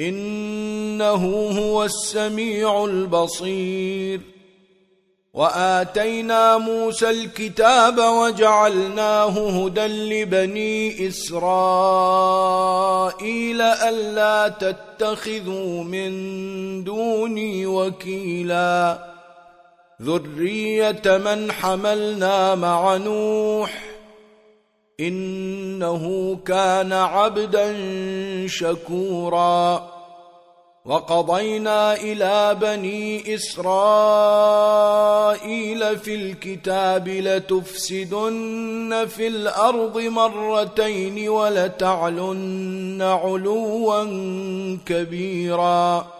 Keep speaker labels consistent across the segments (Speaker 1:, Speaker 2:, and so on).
Speaker 1: إنه هو السميع البصير. وآتينا موسى الكتاب وجعلناه هدى لبني إسرائيل ألا تتخذوا من دوني وكيلا. ذرية من حملنا مع نوح. إنه كان عبدا شكورا. وقضينا إلى بني إسرائيل في الكتاب لتفسدن في الأرض مرتين ولتعلن علوا كبيرا.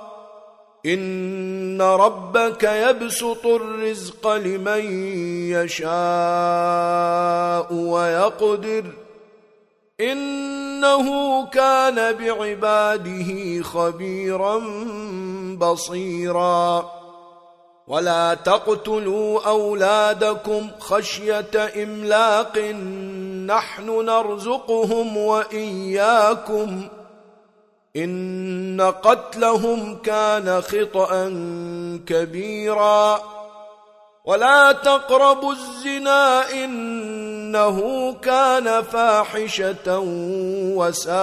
Speaker 1: ان ربك يبسط الرزق لمن يشاء ويقدر انه كان بعباده خبيرا بصيرا ولا تقتلوا اولادكم خشيه املاق نحن نرزقهم واياكم إن قتلهم كان خطأ كبيرا. ولا تقربوا الزنا إنه كان فاحشة وساء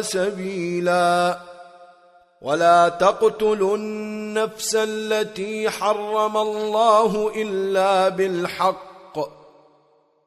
Speaker 1: سبيلا. ولا تقتلوا النفس التي حرم الله إلا بالحق.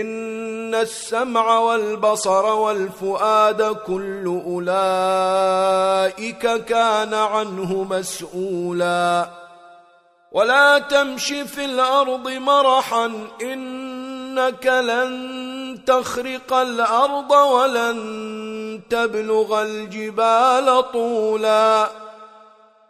Speaker 1: إن السمع والبصر والفؤاد كل أولئك كان عنه مسؤولا. ولا تمش في الأرض مرحا إنك لن تخرق الأرض ولن تبلغ الجبال طولا.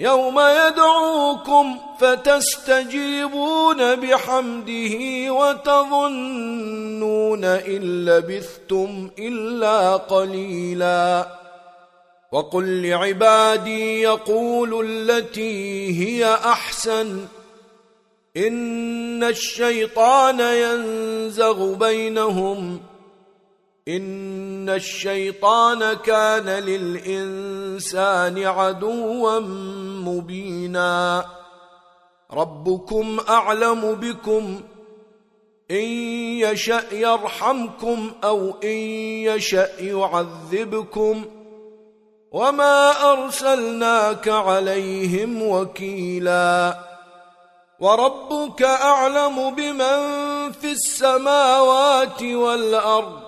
Speaker 1: يوم يدعوكم فتستجيبون بحمده وتظنون إن لبثتم إلا قليلا. وقل لعبادي يقول التي هي أحسن. إن الشيطان ينزغ بينهم ان الشيطان كان للانسان عدوا مبينا. ربكم اعلم بكم ان يشاء يرحمكم أو ان يشاء يعذبكم. وما ارسلناك عليهم وكيلا. وربك اعلم بمن في السماوات والارض.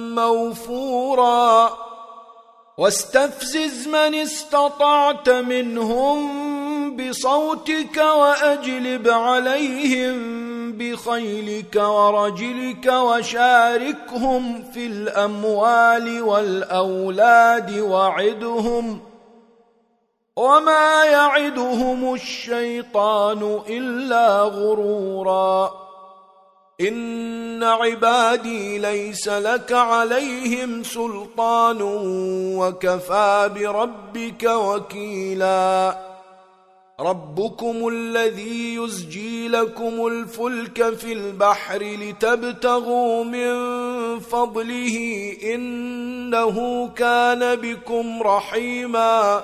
Speaker 1: موفورا. واستفزز من استطعت منهم بصوتك وأجلب عليهم بخيلك ورجلك وشاركهم في الأموال والأولاد وعدهم وما يعدهم الشيطان إلا غرورا. ان عبادي ليس لك عليهم سلطان وكفى بربك وكيلا. ربكم الذي يزجي لكم الفلك في البحر لتبتغوا من فضله انه كان بكم رحيما.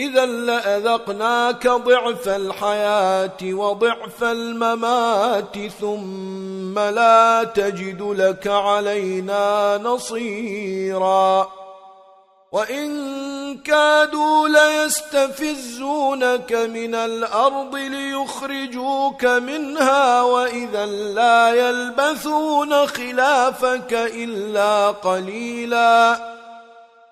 Speaker 1: إذا لأذقناك ضعف الحياة وضعف الممات ثم لا تجد لك علينا نصيرا. وإن كادوا ليستفزونك من الأرض ليخرجوك منها وإذا لا يلبثون خلافك إلا قليلا.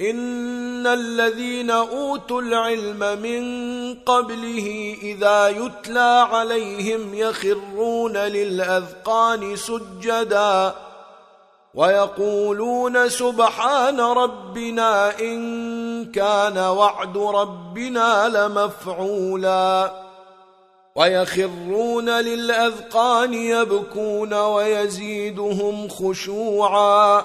Speaker 1: ان الذين اوتوا العلم من قبله اذا يتلى عليهم يخرون للاذقان سجدا ويقولون سبحان ربنا ان كان وعد ربنا لمفعولا ويخرون للاذقان يبكون ويزيدهم خشوعا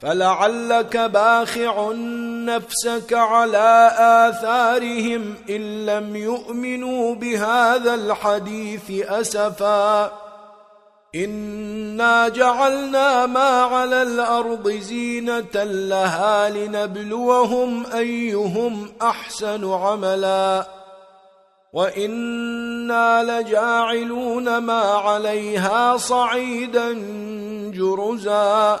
Speaker 1: فلعلك باخع نفسك على آثارهم إن لم يؤمنوا بهذا الحديث أسفا. إنا جعلنا ما على الأرض زينة لها لنبلوهم أيهم أحسن عملا. وإنا لجاعلون ما عليها صعيدا جرزا.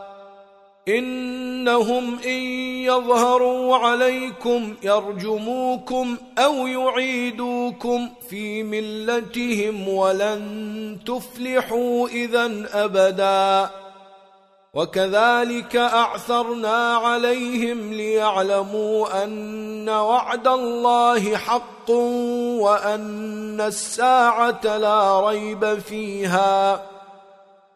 Speaker 1: إنهم إن يظهروا عليكم يرجموكم أو يعيدوكم في ملتهم ولن تفلحوا اذا أبدا. وكذلك أعثرنا عليهم ليعلموا أن وعد الله حق وأن الساعة لا ريب فيها.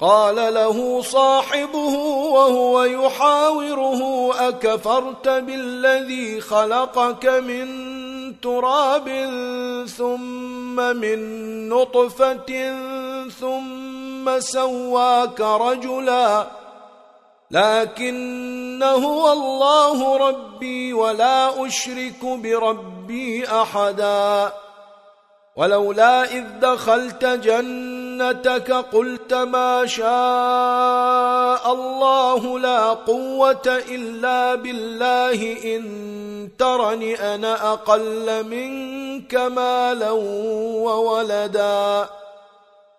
Speaker 1: قال له صاحبه وهو يحاوره أكفرت بالذي خلقك من تراب ثم من نطفة ثم سواك رجلا لكن هو الله ربي ولا أشرك بربي أحدا ولولا إذ دخلت جنة سنتك قلت ما شاء الله لا قوة إلا بالله إن ترني أنا أقل منك مالا وولدا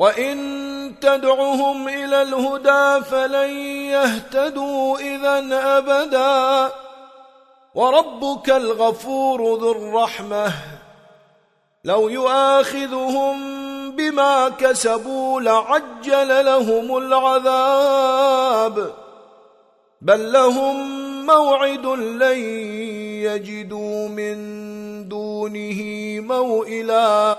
Speaker 1: وَإِن تَدْعُهُمْ إِلَى الْهُدَى فَلَن يَهْتَدُوا إِذًا أَبَدًا وَرَبُّكَ الْغَفُورُ ذُو الرَّحْمَةِ لَوْ يُؤَاخِذُهُمْ بما كسبوا لعجل لهم العذاب بل لهم موعد لن يجدوا من دونه موئلا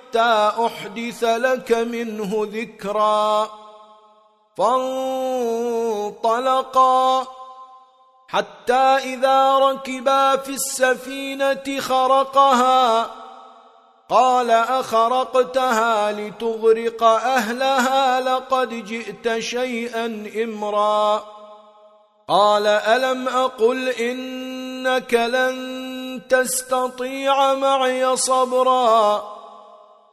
Speaker 1: حتى أحدث لك منه ذكرا فانطلقا حتى إذا ركبا في السفينة خرقها قال أخرقتها لتغرق أهلها لقد جئت شيئا إمرا قال ألم أقل إنك لن تستطيع معي صبرا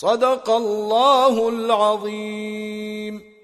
Speaker 1: صدق الله العظيم